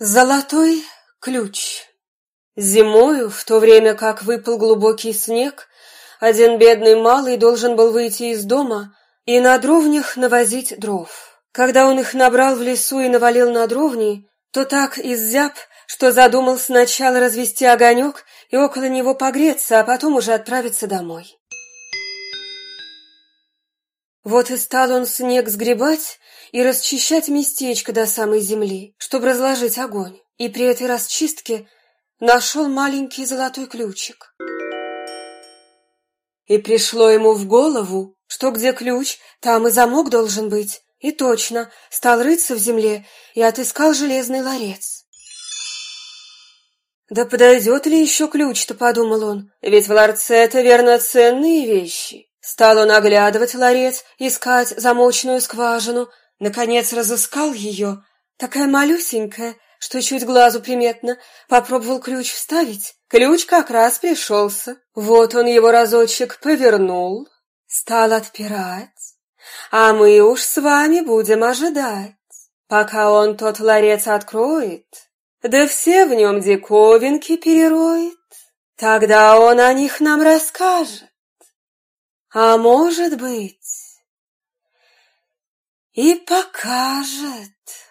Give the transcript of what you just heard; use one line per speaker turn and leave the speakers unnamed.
Золотой ключ. Зимою, в то время как выпал глубокий снег, один бедный малый должен был выйти из дома и на дровнях навозить дров. Когда он их набрал в лесу и навалил на дровни, то так иззяб, что задумал сначала развести огонек и около него погреться, а потом уже отправиться домой. Вот и стал он снег сгребать и расчищать местечко до самой земли, чтобы разложить огонь. И при этой расчистке нашел маленький золотой ключик. И пришло ему в голову, что где ключ, там и замок должен быть. И точно, стал рыться в земле и отыскал железный ларец. «Да подойдет ли еще ключ-то?» — подумал он, «ведь в ларце это верно ценные вещи». Стал он оглядывать ларец, искать замочную скважину, наконец разыскал ее, такая малюсенькая, что чуть глазу приметно, попробовал ключ вставить. Ключ как раз пришелся. Вот он его разочек повернул, стал отпирать, а мы уж с вами будем ожидать, пока он тот ларец откроет, да все в нем диковинки перероет. Тогда он о них нам расскажет. А может быть, и покажет.